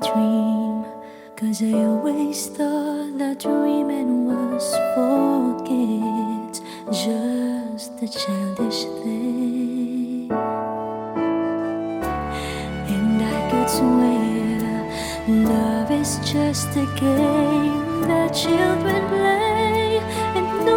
dream. Cause I always thought that dreaming was for kids, just a childish thing. And I could swear love is just a game that children play, and no